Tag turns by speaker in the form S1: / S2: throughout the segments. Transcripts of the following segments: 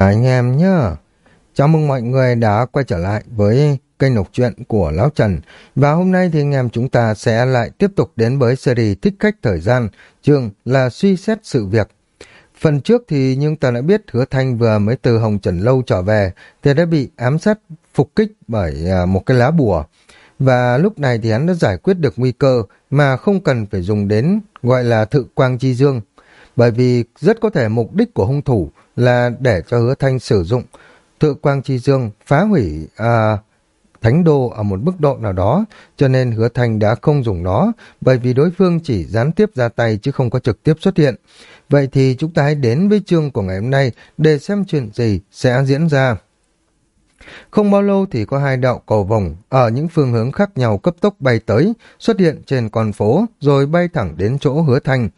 S1: Anh em nhá, chào mừng mọi người đã quay trở lại với kênh đọc truyện của Lão Trần. Và hôm nay thì anh em chúng ta sẽ lại tiếp tục đến với series Thích Khách Thời Gian, chương là suy xét sự việc. Phần trước thì nhưng ta đã biết Hứa Thanh vừa mới từ Hồng Trần Lâu trở về thì đã bị ám sát phục kích bởi à, một cái lá bùa. Và lúc này thì hắn đã giải quyết được nguy cơ mà không cần phải dùng đến gọi là thự quang chi dương bởi vì rất có thể mục đích của hung thủ là để cho hứa thanh sử dụng tự quang chi dương phá hủy à, thánh đô ở một mức độ nào đó, cho nên hứa thanh đã không dùng nó, bởi vì đối phương chỉ gián tiếp ra tay chứ không có trực tiếp xuất hiện. Vậy thì chúng ta hãy đến với chương của ngày hôm nay để xem chuyện gì sẽ diễn ra. Không bao lâu thì có hai đạo cầu vồng ở những phương hướng khác nhau cấp tốc bay tới, xuất hiện trên con phố rồi bay thẳng đến chỗ hứa thanh.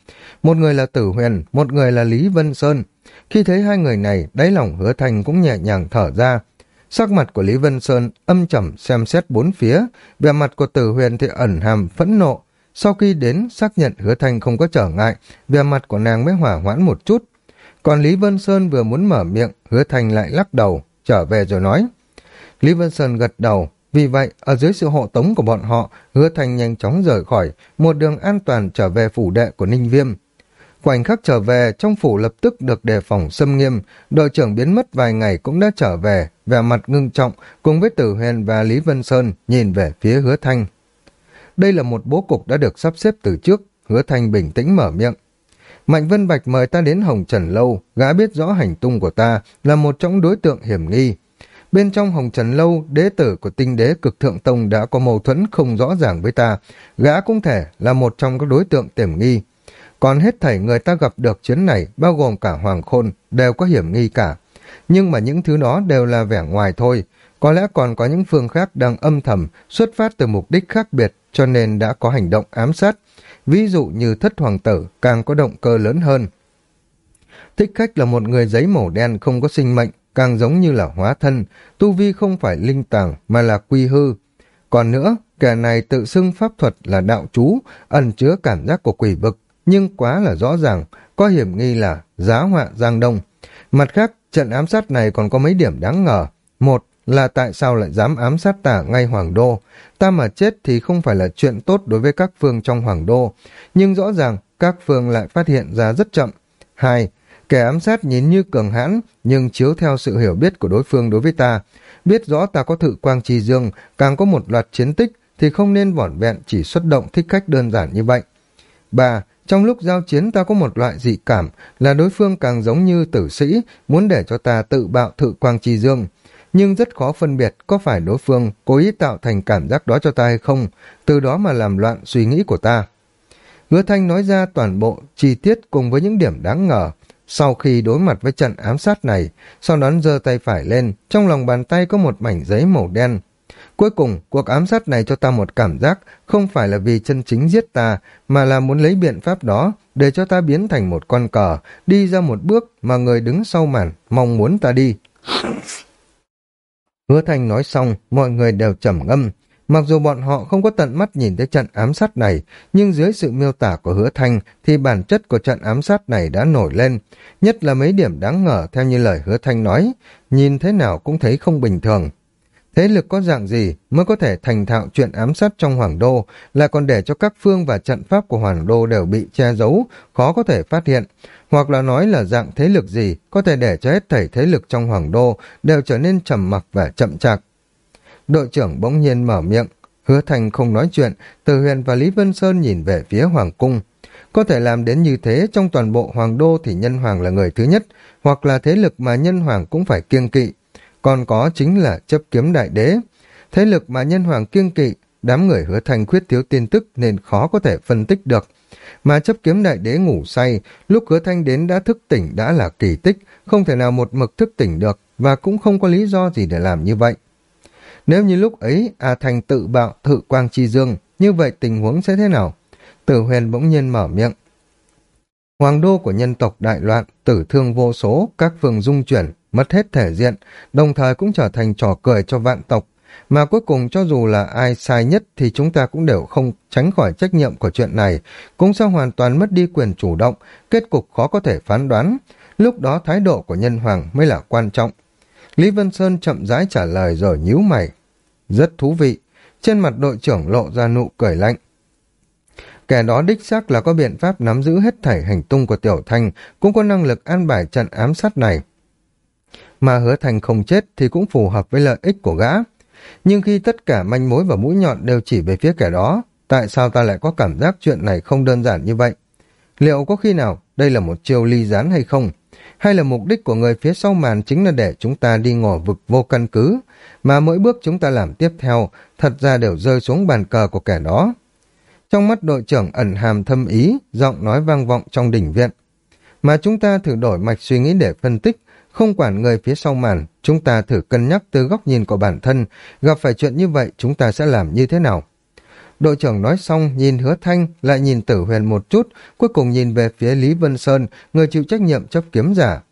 S1: Một người là Tử Huyền, một người là Lý Vân Sơn. Khi thấy hai người này, đáy lòng hứa thanh cũng nhẹ nhàng thở ra. Sắc mặt của Lý Vân Sơn âm trầm xem xét bốn phía, vẻ mặt của Tử Huyền thì ẩn hàm phẫn nộ. Sau khi đến xác nhận hứa thanh không có trở ngại, vẻ mặt của nàng mới hỏa hoãn một chút. Còn Lý Vân Sơn vừa muốn mở miệng, hứa thanh lại lắc đầu, trở về rồi nói. Lý Vân Sơn gật đầu, vì vậy, ở dưới sự hộ tống của bọn họ, hứa thanh nhanh chóng rời khỏi, một đường an toàn trở về phủ đệ của Ninh Viêm. Khoảnh khắc trở về, trong phủ lập tức được đề phòng xâm nghiêm, đội trưởng biến mất vài ngày cũng đã trở về, vẻ mặt ngưng trọng, cùng với Tử Huyền và Lý Vân Sơn nhìn về phía hứa thanh. Đây là một bố cục đã được sắp xếp từ trước, hứa thanh bình tĩnh mở miệng. Mạnh Vân Bạch mời ta đến Hồng Trần Lâu, gã biết rõ hành tung của ta, là một trong đối tượng hiểm nghi. Bên trong Hồng Trần Lâu, đế tử của tinh đế cực thượng tông đã có mâu thuẫn không rõ ràng với ta, gã cũng thể là một trong các đối tượng tiềm nghi. Còn hết thảy người ta gặp được chuyến này, bao gồm cả Hoàng Khôn, đều có hiểm nghi cả. Nhưng mà những thứ đó đều là vẻ ngoài thôi, có lẽ còn có những phương khác đang âm thầm, xuất phát từ mục đích khác biệt, cho nên đã có hành động ám sát. Ví dụ như thất hoàng tử càng có động cơ lớn hơn. Thích khách là một người giấy màu đen không có sinh mệnh, càng giống như là hóa thân, tu vi không phải linh tàng mà là quy hư. Còn nữa, kẻ này tự xưng pháp thuật là đạo chú, ẩn chứa cảm giác của quỷ vực, nhưng quá là rõ ràng, có hiểm nghi là giá họa giang đông. Mặt khác, trận ám sát này còn có mấy điểm đáng ngờ. Một là tại sao lại dám ám sát tả ngay Hoàng Đô. Ta mà chết thì không phải là chuyện tốt đối với các phương trong Hoàng Đô, nhưng rõ ràng các phương lại phát hiện ra rất chậm. Hai, Kẻ ám sát nhìn như cường hãn, nhưng chiếu theo sự hiểu biết của đối phương đối với ta. Biết rõ ta có thự quang trì dương, càng có một loạt chiến tích, thì không nên vỏn vẹn chỉ xuất động thích khách đơn giản như vậy. ba Trong lúc giao chiến ta có một loại dị cảm là đối phương càng giống như tử sĩ, muốn để cho ta tự bạo thự quang trì dương. Nhưng rất khó phân biệt có phải đối phương cố ý tạo thành cảm giác đó cho ta hay không, từ đó mà làm loạn suy nghĩ của ta. Hứa Thanh nói ra toàn bộ chi tiết cùng với những điểm đáng ngờ, sau khi đối mặt với trận ám sát này, sau đó giơ tay phải lên, trong lòng bàn tay có một mảnh giấy màu đen. Cuối cùng, cuộc ám sát này cho ta một cảm giác không phải là vì chân chính giết ta, mà là muốn lấy biện pháp đó để cho ta biến thành một con cờ, đi ra một bước mà người đứng sau màn mong muốn ta đi. Hứa Thành nói xong, mọi người đều trầm ngâm, Mặc dù bọn họ không có tận mắt nhìn thấy trận ám sát này, nhưng dưới sự miêu tả của hứa thanh thì bản chất của trận ám sát này đã nổi lên, nhất là mấy điểm đáng ngờ theo như lời hứa thanh nói, nhìn thế nào cũng thấy không bình thường. Thế lực có dạng gì mới có thể thành thạo chuyện ám sát trong Hoàng Đô, lại còn để cho các phương và trận pháp của Hoàng Đô đều bị che giấu, khó có thể phát hiện, hoặc là nói là dạng thế lực gì có thể để cho hết thảy thế lực trong Hoàng Đô đều trở nên trầm mặc và chậm chạp. Đội trưởng bỗng nhiên mở miệng, hứa thành không nói chuyện, Từ Huyền và Lý Vân Sơn nhìn về phía Hoàng Cung. Có thể làm đến như thế trong toàn bộ Hoàng Đô thì Nhân Hoàng là người thứ nhất, hoặc là thế lực mà Nhân Hoàng cũng phải kiêng kỵ. Còn có chính là chấp kiếm đại đế. Thế lực mà Nhân Hoàng kiêng kỵ, đám người hứa thành khuyết thiếu tin tức nên khó có thể phân tích được. Mà chấp kiếm đại đế ngủ say, lúc hứa thanh đến đã thức tỉnh đã là kỳ tích, không thể nào một mực thức tỉnh được và cũng không có lý do gì để làm như vậy. Nếu như lúc ấy A Thành tự bạo thự quang chi dương, như vậy tình huống sẽ thế nào? Tử huyền bỗng nhiên mở miệng. Hoàng đô của nhân tộc đại loạn, tử thương vô số, các phường dung chuyển, mất hết thể diện, đồng thời cũng trở thành trò cười cho vạn tộc. Mà cuối cùng cho dù là ai sai nhất thì chúng ta cũng đều không tránh khỏi trách nhiệm của chuyện này, cũng sẽ hoàn toàn mất đi quyền chủ động, kết cục khó có thể phán đoán. lúc đó thái độ của nhân hoàng mới là quan trọng. Lý Vân Sơn chậm rãi trả lời rồi nhíu mày. Rất thú vị, trên mặt đội trưởng lộ ra nụ cười lạnh. Kẻ đó đích xác là có biện pháp nắm giữ hết thảy hành tung của Tiểu Thanh, cũng có năng lực an bài trận ám sát này. Mà hứa thành không chết thì cũng phù hợp với lợi ích của gã. Nhưng khi tất cả manh mối và mũi nhọn đều chỉ về phía kẻ đó, tại sao ta lại có cảm giác chuyện này không đơn giản như vậy? Liệu có khi nào đây là một chiêu ly gián hay không? Hay là mục đích của người phía sau màn chính là để chúng ta đi ngỏ vực vô căn cứ, mà mỗi bước chúng ta làm tiếp theo thật ra đều rơi xuống bàn cờ của kẻ đó? Trong mắt đội trưởng ẩn hàm thâm ý, giọng nói vang vọng trong đỉnh viện. Mà chúng ta thử đổi mạch suy nghĩ để phân tích, không quản người phía sau màn, chúng ta thử cân nhắc từ góc nhìn của bản thân, gặp phải chuyện như vậy chúng ta sẽ làm như thế nào? Đội trưởng nói xong, nhìn hứa thanh, lại nhìn tử huyền một chút, cuối cùng nhìn về phía Lý Vân Sơn, người chịu trách nhiệm chấp kiếm giả.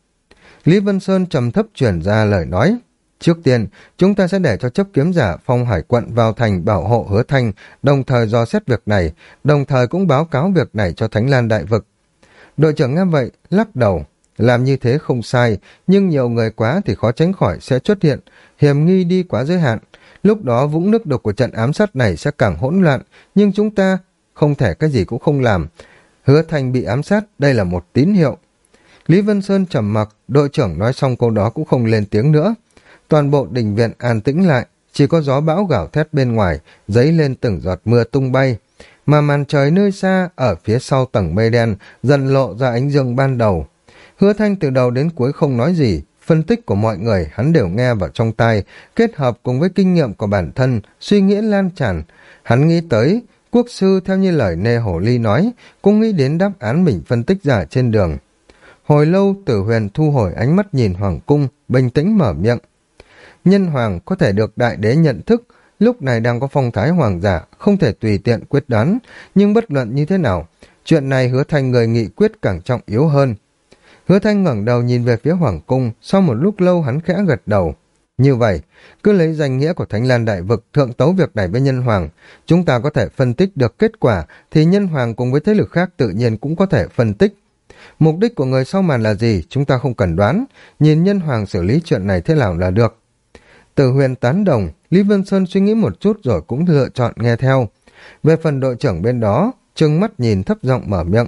S1: Lý Vân Sơn trầm thấp chuyển ra lời nói. Trước tiên, chúng ta sẽ để cho chấp kiếm giả phong hải quận vào thành bảo hộ hứa thanh, đồng thời do xét việc này, đồng thời cũng báo cáo việc này cho Thánh Lan Đại Vực. Đội trưởng nghe vậy, lắc đầu. Làm như thế không sai, nhưng nhiều người quá thì khó tránh khỏi sẽ xuất hiện, hiểm nghi đi quá giới hạn. Lúc đó vũng nước đục của trận ám sát này sẽ càng hỗn loạn, nhưng chúng ta không thể cái gì cũng không làm. Hứa Thành bị ám sát, đây là một tín hiệu. Lý Vân Sơn trầm mặc, đội trưởng nói xong câu đó cũng không lên tiếng nữa. Toàn bộ đình viện an tĩnh lại, chỉ có gió bão gào thét bên ngoài, giấy lên từng giọt mưa tung bay. Mà màn trời nơi xa, ở phía sau tầng mây đen, dần lộ ra ánh dương ban đầu. Hứa Thanh từ đầu đến cuối không nói gì, phân tích của mọi người hắn đều nghe vào trong tai, kết hợp cùng với kinh nghiệm của bản thân, suy nghĩ lan tràn. Hắn nghĩ tới, quốc sư theo như lời Nê Hổ Ly nói, cũng nghĩ đến đáp án mình phân tích giả trên đường. Hồi lâu tử huyền thu hồi ánh mắt nhìn Hoàng Cung, bình tĩnh mở miệng. Nhân Hoàng có thể được đại đế nhận thức, lúc này đang có phong thái hoàng giả, không thể tùy tiện quyết đoán, nhưng bất luận như thế nào, chuyện này hứa thành người nghị quyết càng trọng yếu hơn. Hứa thanh ngẩng đầu nhìn về phía Hoàng Cung, sau một lúc lâu hắn khẽ gật đầu. Như vậy, cứ lấy danh nghĩa của Thánh Lan Đại Vực thượng tấu việc này với Nhân Hoàng, chúng ta có thể phân tích được kết quả, thì Nhân Hoàng cùng với thế lực khác tự nhiên cũng có thể phân tích. Mục đích của người sau màn là gì, chúng ta không cần đoán, nhìn Nhân Hoàng xử lý chuyện này thế nào là được. Từ huyền tán đồng, Lý Vân Sơn suy nghĩ một chút rồi cũng lựa chọn nghe theo. Về phần đội trưởng bên đó, trừng mắt nhìn thấp giọng mở miệng.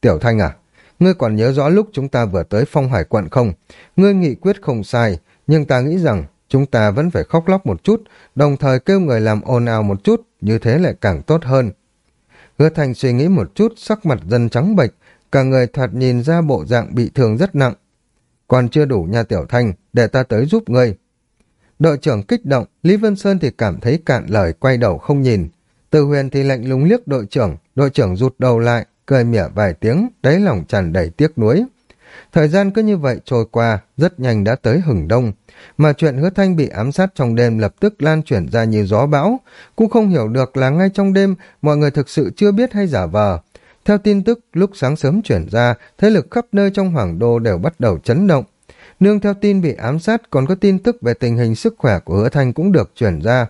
S1: Tiểu Thanh à, Ngươi còn nhớ rõ lúc chúng ta vừa tới phong hải quận không? Ngươi nghị quyết không sai, nhưng ta nghĩ rằng chúng ta vẫn phải khóc lóc một chút, đồng thời kêu người làm ồn ào một chút, như thế lại càng tốt hơn. Hứa Thành suy nghĩ một chút, sắc mặt dần trắng bệch, cả người thoạt nhìn ra bộ dạng bị thương rất nặng. Còn chưa đủ nha Tiểu Thanh, để ta tới giúp ngươi. Đội trưởng kích động, Lý Vân Sơn thì cảm thấy cạn lời quay đầu không nhìn. Từ huyền thì lạnh lùng liếc đội trưởng, đội trưởng rụt đầu lại, cười mỉa vài tiếng, đáy lòng tràn đầy tiếc nuối. Thời gian cứ như vậy trôi qua, rất nhanh đã tới hừng đông, mà chuyện hứa thanh bị ám sát trong đêm lập tức lan chuyển ra như gió bão, cũng không hiểu được là ngay trong đêm mọi người thực sự chưa biết hay giả vờ. Theo tin tức, lúc sáng sớm chuyển ra, thế lực khắp nơi trong hoàng đô đều bắt đầu chấn động. Nương theo tin bị ám sát còn có tin tức về tình hình sức khỏe của hứa thanh cũng được chuyển ra.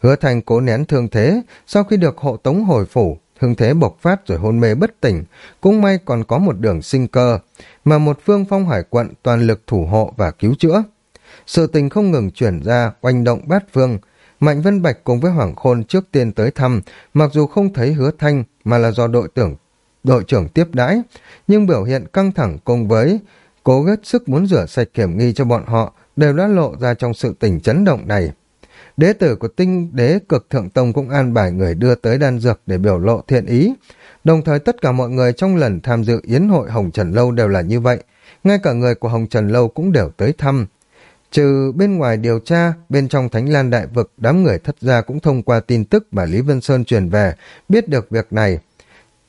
S1: Hứa thanh cố nén thương thế, sau khi được hộ tống hồi phủ, hưng thế bộc phát rồi hôn mê bất tỉnh, cũng may còn có một đường sinh cơ, mà một phương phong hải quận toàn lực thủ hộ và cứu chữa. Sự tình không ngừng chuyển ra, oanh động bát phương, Mạnh Vân Bạch cùng với Hoàng Khôn trước tiên tới thăm, mặc dù không thấy hứa thanh mà là do đội tưởng đội trưởng tiếp đãi, nhưng biểu hiện căng thẳng cùng với cố gất sức muốn rửa sạch kiểm nghi cho bọn họ đều đã lộ ra trong sự tình chấn động này. Đế tử của tinh đế cực thượng tông cũng an bài người đưa tới đan dược để biểu lộ thiện ý. Đồng thời tất cả mọi người trong lần tham dự yến hội Hồng Trần Lâu đều là như vậy. Ngay cả người của Hồng Trần Lâu cũng đều tới thăm. Trừ bên ngoài điều tra, bên trong Thánh Lan Đại Vực, đám người thất gia cũng thông qua tin tức mà Lý Vân Sơn truyền về, biết được việc này.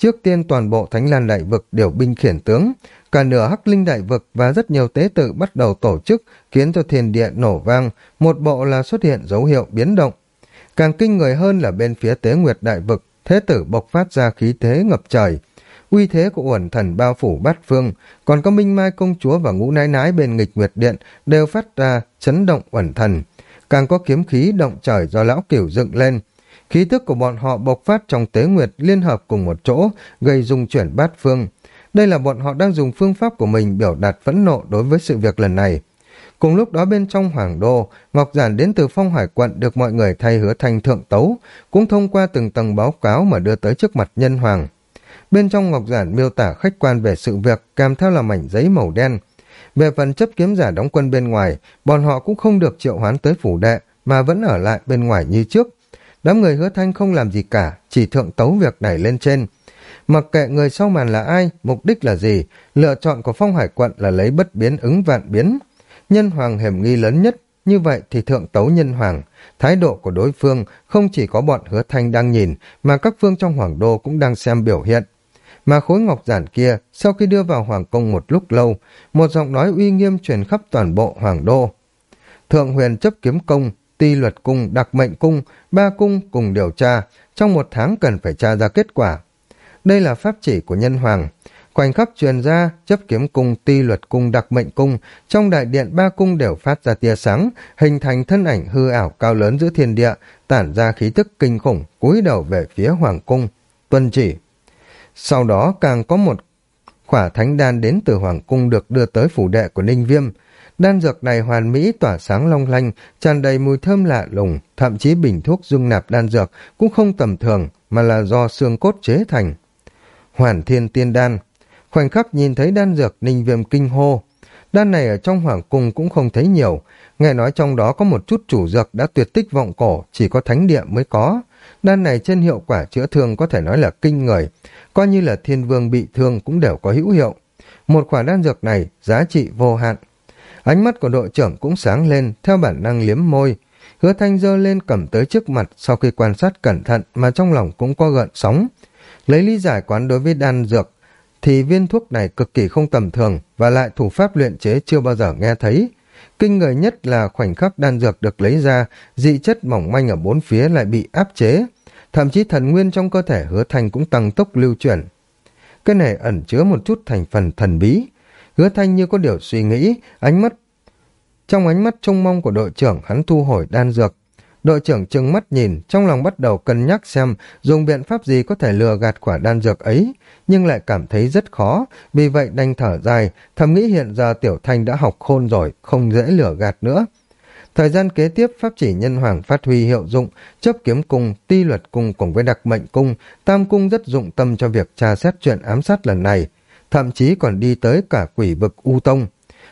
S1: Trước tiên toàn bộ Thánh Lan Đại Vực đều binh khiển tướng, Cả nửa hắc linh đại vực và rất nhiều tế tự bắt đầu tổ chức khiến cho thiền địa nổ vang, một bộ là xuất hiện dấu hiệu biến động. Càng kinh người hơn là bên phía tế nguyệt đại vực, thế tử bộc phát ra khí thế ngập trời. Uy thế của uẩn thần bao phủ bát phương, còn có minh mai công chúa và ngũ nái nái bên nghịch nguyệt điện đều phát ra chấn động uẩn thần. Càng có kiếm khí động trời do lão cửu dựng lên, khí tức của bọn họ bộc phát trong tế nguyệt liên hợp cùng một chỗ, gây dung chuyển bát phương. Đây là bọn họ đang dùng phương pháp của mình biểu đạt phẫn nộ đối với sự việc lần này. Cùng lúc đó bên trong Hoàng Đô, Ngọc Giản đến từ phong hải quận được mọi người thay hứa thành thượng tấu, cũng thông qua từng tầng báo cáo mà đưa tới trước mặt nhân hoàng. Bên trong Ngọc Giản miêu tả khách quan về sự việc, kèm theo là mảnh giấy màu đen. Về phần chấp kiếm giả đóng quân bên ngoài, bọn họ cũng không được triệu hoán tới phủ đệ, mà vẫn ở lại bên ngoài như trước. Đám người hứa thanh không làm gì cả, chỉ thượng tấu việc này lên trên. Mặc kệ người sau màn là ai, mục đích là gì, lựa chọn của phong hải quận là lấy bất biến ứng vạn biến. Nhân hoàng hiểm nghi lớn nhất, như vậy thì thượng tấu nhân hoàng. Thái độ của đối phương không chỉ có bọn hứa thanh đang nhìn, mà các phương trong hoàng đô cũng đang xem biểu hiện. Mà khối ngọc giản kia, sau khi đưa vào hoàng cung một lúc lâu, một giọng nói uy nghiêm truyền khắp toàn bộ hoàng đô. Thượng huyền chấp kiếm công, ti luật cung, đặc mệnh cung, ba cung cùng điều tra, trong một tháng cần phải tra ra kết quả. Đây là pháp chỉ của nhân hoàng. Khoảnh khắc truyền ra, chấp kiếm cung, ti luật cung, đặc mệnh cung, trong đại điện ba cung đều phát ra tia sáng, hình thành thân ảnh hư ảo cao lớn giữa thiên địa, tản ra khí tức kinh khủng, cúi đầu về phía hoàng cung. Tuân chỉ. Sau đó càng có một khỏa thánh đan đến từ hoàng cung được đưa tới phủ đệ của Ninh Viêm. Đan dược này hoàn mỹ tỏa sáng long lanh, tràn đầy mùi thơm lạ lùng, thậm chí bình thuốc dung nạp đan dược cũng không tầm thường, mà là do xương cốt chế thành. Hoàn thiên tiên đan Khoảnh khắc nhìn thấy đan dược ninh viêm kinh hô. Đan này ở trong hoàng cung cũng không thấy nhiều. Nghe nói trong đó có một chút chủ dược đã tuyệt tích vọng cổ, chỉ có thánh địa mới có. Đan này trên hiệu quả chữa thương có thể nói là kinh người. Coi như là thiên vương bị thương cũng đều có hữu hiệu. Một quả đan dược này giá trị vô hạn. Ánh mắt của đội trưởng cũng sáng lên theo bản năng liếm môi. Hứa thanh dơ lên cầm tới trước mặt sau khi quan sát cẩn thận mà trong lòng cũng có gợn sóng. Lấy lý giải quán đối với đan dược thì viên thuốc này cực kỳ không tầm thường và lại thủ pháp luyện chế chưa bao giờ nghe thấy. Kinh người nhất là khoảnh khắc đan dược được lấy ra, dị chất mỏng manh ở bốn phía lại bị áp chế. Thậm chí thần nguyên trong cơ thể hứa thanh cũng tăng tốc lưu chuyển. Cái này ẩn chứa một chút thành phần thần bí. Hứa thanh như có điều suy nghĩ, ánh mắt trong ánh mắt trông mong của đội trưởng hắn thu hồi đan dược, Đội trưởng trừng mắt nhìn, trong lòng bắt đầu cân nhắc xem dùng biện pháp gì có thể lừa gạt quả đan dược ấy, nhưng lại cảm thấy rất khó, vì vậy đành thở dài, thầm nghĩ hiện giờ Tiểu Thanh đã học khôn rồi, không dễ lừa gạt nữa. Thời gian kế tiếp, pháp chỉ nhân hoàng phát huy hiệu dụng, chấp kiếm cung, ti luật cung cùng với đặc mệnh cung, tam cung rất dụng tâm cho việc tra xét chuyện ám sát lần này, thậm chí còn đi tới cả quỷ vực U Tông.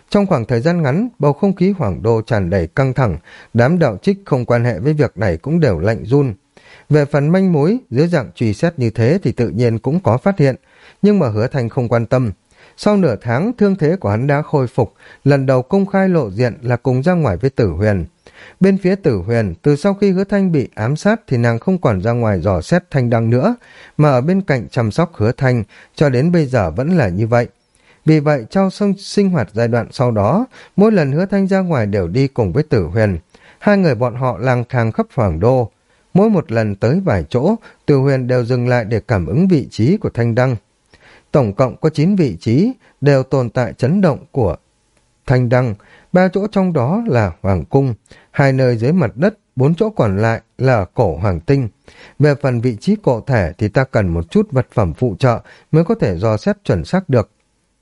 S1: Trong khoảng thời gian ngắn, bầu không khí hoàng đô tràn đầy căng thẳng, đám đạo trích không quan hệ với việc này cũng đều lạnh run. Về phần manh mối, dưới dạng truy xét như thế thì tự nhiên cũng có phát hiện, nhưng mà hứa thành không quan tâm. Sau nửa tháng, thương thế của hắn đã khôi phục, lần đầu công khai lộ diện là cùng ra ngoài với tử huyền. Bên phía tử huyền, từ sau khi hứa thanh bị ám sát thì nàng không còn ra ngoài dò xét thanh đăng nữa, mà ở bên cạnh chăm sóc hứa thanh, cho đến bây giờ vẫn là như vậy. Vì vậy, trong sông sinh hoạt giai đoạn sau đó, mỗi lần hứa thanh ra ngoài đều đi cùng với tử huyền. Hai người bọn họ lang thang khắp hoàng đô. Mỗi một lần tới vài chỗ, tử huyền đều dừng lại để cảm ứng vị trí của thanh đăng. Tổng cộng có 9 vị trí, đều tồn tại chấn động của thanh đăng. Ba chỗ trong đó là hoàng cung, hai nơi dưới mặt đất, bốn chỗ còn lại là cổ hoàng tinh. Về phần vị trí cụ thể thì ta cần một chút vật phẩm phụ trợ mới có thể dò xét chuẩn xác được.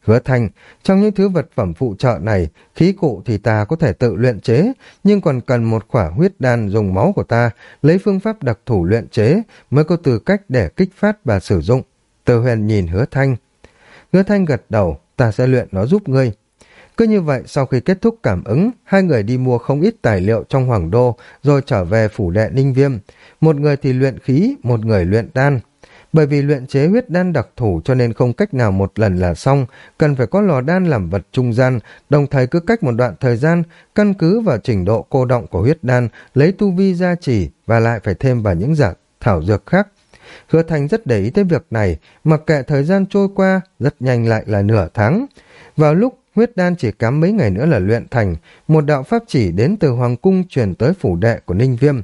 S1: Hứa Thanh, trong những thứ vật phẩm phụ trợ này, khí cụ thì ta có thể tự luyện chế, nhưng còn cần một khỏa huyết đan dùng máu của ta, lấy phương pháp đặc thủ luyện chế mới có tư cách để kích phát và sử dụng. Từ huyền nhìn hứa Thanh. Hứa Thanh gật đầu, ta sẽ luyện nó giúp ngươi. Cứ như vậy, sau khi kết thúc cảm ứng, hai người đi mua không ít tài liệu trong Hoàng Đô, rồi trở về phủ đệ Ninh Viêm. Một người thì luyện khí, một người luyện đan. Bởi vì luyện chế huyết đan đặc thủ cho nên không cách nào một lần là xong, cần phải có lò đan làm vật trung gian, đồng thời cứ cách một đoạn thời gian, căn cứ vào trình độ cô động của huyết đan, lấy tu vi gia trì và lại phải thêm vào những giả thảo dược khác. Hứa Thành rất để ý tới việc này, mặc kệ thời gian trôi qua, rất nhanh lại là nửa tháng. Vào lúc huyết đan chỉ cắm mấy ngày nữa là luyện thành, một đạo pháp chỉ đến từ Hoàng Cung truyền tới phủ đệ của Ninh Viêm.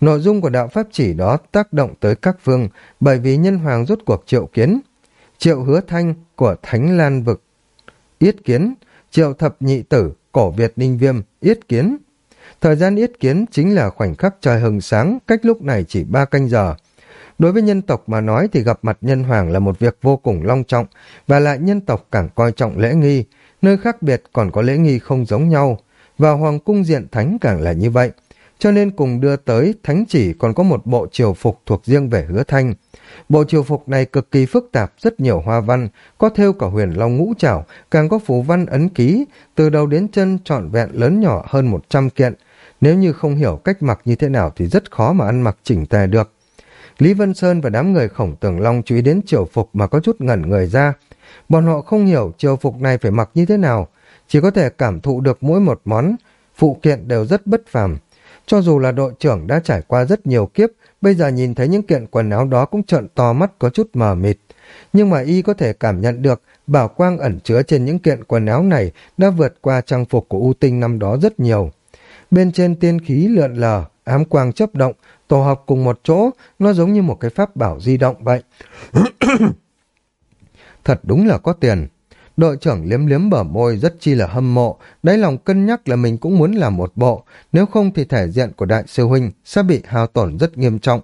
S1: Nội dung của đạo pháp chỉ đó tác động tới các vương bởi vì nhân hoàng rút cuộc triệu kiến. Triệu hứa thanh của Thánh Lan Vực, yết kiến, triệu thập nhị tử, cổ Việt Ninh Viêm, yết kiến. Thời gian yết kiến chính là khoảnh khắc trời hừng sáng, cách lúc này chỉ ba canh giờ. Đối với nhân tộc mà nói thì gặp mặt nhân hoàng là một việc vô cùng long trọng, và lại nhân tộc càng coi trọng lễ nghi, nơi khác biệt còn có lễ nghi không giống nhau, và hoàng cung diện thánh càng là như vậy. Cho nên cùng đưa tới thánh chỉ còn có một bộ triều phục thuộc riêng về hứa thanh. Bộ triều phục này cực kỳ phức tạp, rất nhiều hoa văn, có thêu cả huyền long ngũ trảo, càng có phù văn ấn ký, từ đầu đến chân trọn vẹn lớn nhỏ hơn 100 kiện. Nếu như không hiểu cách mặc như thế nào thì rất khó mà ăn mặc chỉnh tề được. Lý Vân Sơn và đám người khổng tường long chú ý đến triều phục mà có chút ngẩn người ra. Bọn họ không hiểu triều phục này phải mặc như thế nào, chỉ có thể cảm thụ được mỗi một món, phụ kiện đều rất bất phàm. Cho dù là đội trưởng đã trải qua rất nhiều kiếp, bây giờ nhìn thấy những kiện quần áo đó cũng trợn to mắt có chút mờ mịt. Nhưng mà y có thể cảm nhận được bảo quang ẩn chứa trên những kiện quần áo này đã vượt qua trang phục của U Tinh năm đó rất nhiều. Bên trên tiên khí lượn lờ, ám quang chấp động, tổ hợp cùng một chỗ, nó giống như một cái pháp bảo di động vậy. Thật đúng là có tiền. Đội trưởng liếm liếm bờ môi rất chi là hâm mộ, đáy lòng cân nhắc là mình cũng muốn làm một bộ, nếu không thì thể diện của đại sư huynh sẽ bị hao tổn rất nghiêm trọng.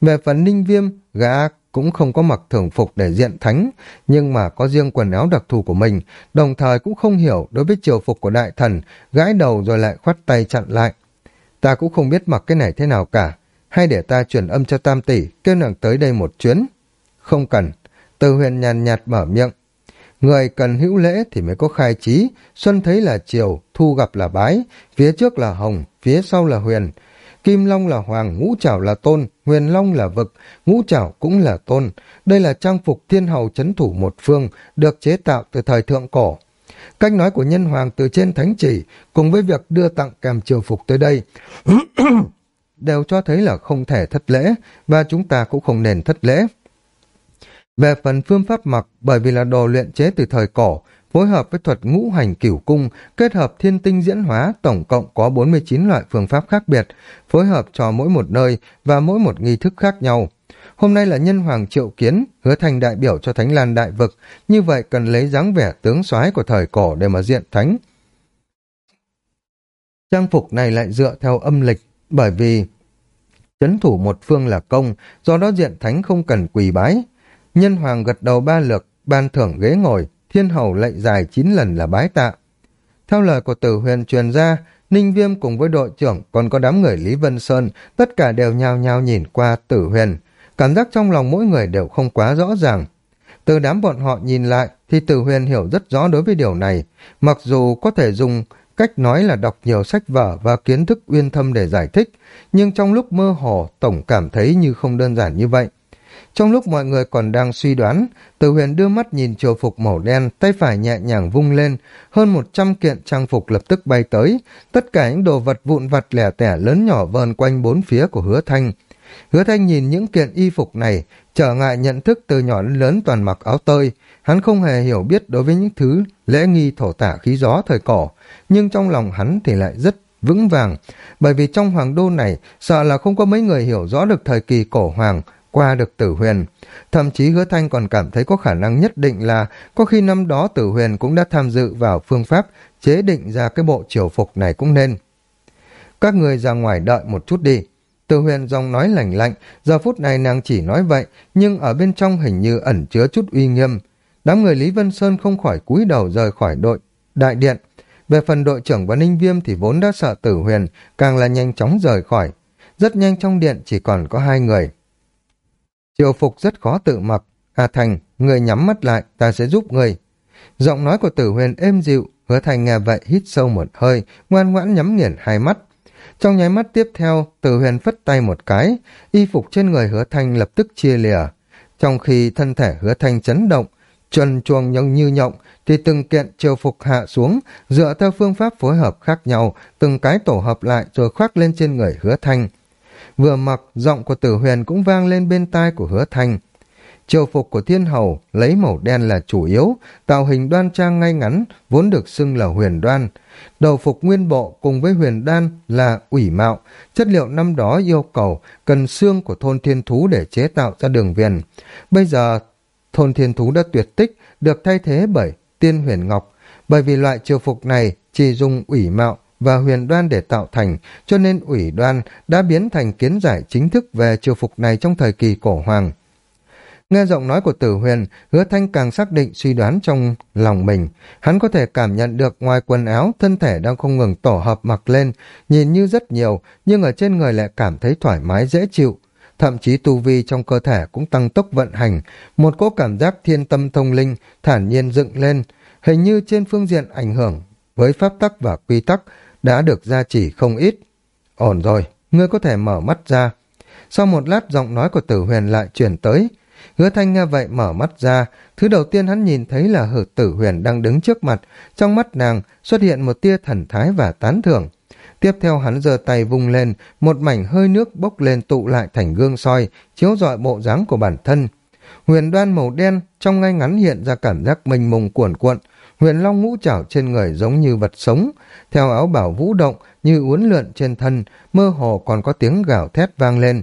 S1: Về phần ninh viêm, gã cũng không có mặc thường phục để diện thánh, nhưng mà có riêng quần áo đặc thù của mình, đồng thời cũng không hiểu đối với triều phục của đại thần, gãi đầu rồi lại khoát tay chặn lại. Ta cũng không biết mặc cái này thế nào cả, hay để ta chuyển âm cho tam tỷ, kêu nàng tới đây một chuyến. Không cần, từ huyền nhàn nhạt mở miệng, Người cần hữu lễ thì mới có khai trí, xuân thấy là chiều, thu gặp là bái, phía trước là hồng, phía sau là huyền. Kim Long là hoàng, ngũ trảo là tôn, huyền Long là vực, ngũ trảo cũng là tôn. Đây là trang phục thiên hầu chấn thủ một phương, được chế tạo từ thời thượng cổ. Cách nói của nhân hoàng từ trên thánh chỉ, cùng với việc đưa tặng kèm triều phục tới đây, đều cho thấy là không thể thất lễ, và chúng ta cũng không nên thất lễ. Về phần phương pháp mặc, bởi vì là đồ luyện chế từ thời cổ, phối hợp với thuật ngũ hành cửu cung, kết hợp thiên tinh diễn hóa, tổng cộng có 49 loại phương pháp khác biệt, phối hợp cho mỗi một nơi và mỗi một nghi thức khác nhau. Hôm nay là nhân hoàng triệu kiến, hứa thành đại biểu cho Thánh Lan Đại Vực, như vậy cần lấy dáng vẻ tướng soái của thời cổ để mà diện thánh. Trang phục này lại dựa theo âm lịch, bởi vì chấn thủ một phương là công, do đó diện thánh không cần quỳ bái, Nhân hoàng gật đầu ba lượt, ban thưởng ghế ngồi, thiên hầu lệnh dài chín lần là bái tạ. Theo lời của tử huyền truyền ra, Ninh Viêm cùng với đội trưởng còn có đám người Lý Vân Sơn, tất cả đều nhao nhao nhìn qua tử huyền. Cảm giác trong lòng mỗi người đều không quá rõ ràng. Từ đám bọn họ nhìn lại thì tử huyền hiểu rất rõ đối với điều này. Mặc dù có thể dùng cách nói là đọc nhiều sách vở và kiến thức uyên thâm để giải thích, nhưng trong lúc mơ hồ tổng cảm thấy như không đơn giản như vậy. Trong lúc mọi người còn đang suy đoán, Từ huyền đưa mắt nhìn triều phục màu đen, tay phải nhẹ nhàng vung lên, hơn một trăm kiện trang phục lập tức bay tới, tất cả những đồ vật vụn vặt lẻ tẻ lớn nhỏ vờn quanh bốn phía của hứa thanh. Hứa thanh nhìn những kiện y phục này, trở ngại nhận thức từ nhỏ đến lớn toàn mặc áo tơi, hắn không hề hiểu biết đối với những thứ lễ nghi thổ tả khí gió thời cổ, nhưng trong lòng hắn thì lại rất vững vàng, bởi vì trong hoàng đô này sợ là không có mấy người hiểu rõ được thời kỳ cổ hoàng, qua được tử huyền. Thậm chí hứa thanh còn cảm thấy có khả năng nhất định là có khi năm đó tử huyền cũng đã tham dự vào phương pháp chế định ra cái bộ triều phục này cũng nên. Các người ra ngoài đợi một chút đi. Tử huyền dòng nói lành lạnh, giờ phút này nàng chỉ nói vậy, nhưng ở bên trong hình như ẩn chứa chút uy nghiêm. Đám người Lý Vân Sơn không khỏi cúi đầu rời khỏi đội, đại điện. Về phần đội trưởng và Ninh Viêm thì vốn đã sợ tử huyền, càng là nhanh chóng rời khỏi. Rất nhanh trong điện chỉ còn có hai người. Triều phục rất khó tự mặc. Hà Thành, người nhắm mắt lại, ta sẽ giúp người. Giọng nói của tử huyền êm dịu, hứa thành nghe vậy hít sâu một hơi, ngoan ngoãn nhắm nghiền hai mắt. Trong nháy mắt tiếp theo, tử huyền phất tay một cái, y phục trên người hứa thanh lập tức chia lìa. Trong khi thân thể hứa thanh chấn động, chuần chuồng nhông như nhộng, thì từng kiện triều phục hạ xuống, dựa theo phương pháp phối hợp khác nhau, từng cái tổ hợp lại rồi khoác lên trên người hứa thanh. Vừa mặc, giọng của tử huyền cũng vang lên bên tai của hứa thanh. Triều phục của thiên hầu lấy màu đen là chủ yếu, tạo hình đoan trang ngay ngắn, vốn được xưng là huyền đoan. Đầu phục nguyên bộ cùng với huyền đan là ủy mạo, chất liệu năm đó yêu cầu cần xương của thôn thiên thú để chế tạo ra đường viền. Bây giờ, thôn thiên thú đã tuyệt tích, được thay thế bởi tiên huyền ngọc, bởi vì loại triều phục này chỉ dùng ủy mạo và huyền đoan để tạo thành, cho nên ủy đoan đã biến thành kiến giải chính thức về triều phục này trong thời kỳ cổ hoàng. Nghe giọng nói của tử huyền, hứa thanh càng xác định suy đoán trong lòng mình. Hắn có thể cảm nhận được ngoài quần áo, thân thể đang không ngừng tổ hợp mặc lên, nhìn như rất nhiều, nhưng ở trên người lại cảm thấy thoải mái dễ chịu. Thậm chí tu vi trong cơ thể cũng tăng tốc vận hành, một cỗ cảm giác thiên tâm thông linh, thản nhiên dựng lên, hình như trên phương diện ảnh hưởng với pháp tắc và quy tắc đã được gia chỉ không ít. Ổn rồi, ngươi có thể mở mắt ra. Sau một lát giọng nói của tử huyền lại chuyển tới, Hứa thanh nghe vậy mở mắt ra, thứ đầu tiên hắn nhìn thấy là hử tử huyền đang đứng trước mặt, trong mắt nàng xuất hiện một tia thần thái và tán thưởng. Tiếp theo hắn giơ tay vung lên, một mảnh hơi nước bốc lên tụ lại thành gương soi, chiếu rọi bộ dáng của bản thân. Huyền đoan màu đen, trong ngay ngắn hiện ra cảm giác mênh mông cuồn cuộn, huyền long ngũ trảo trên người giống như vật sống, theo áo bảo vũ động như uốn lượn trên thân, mơ hồ còn có tiếng gào thét vang lên.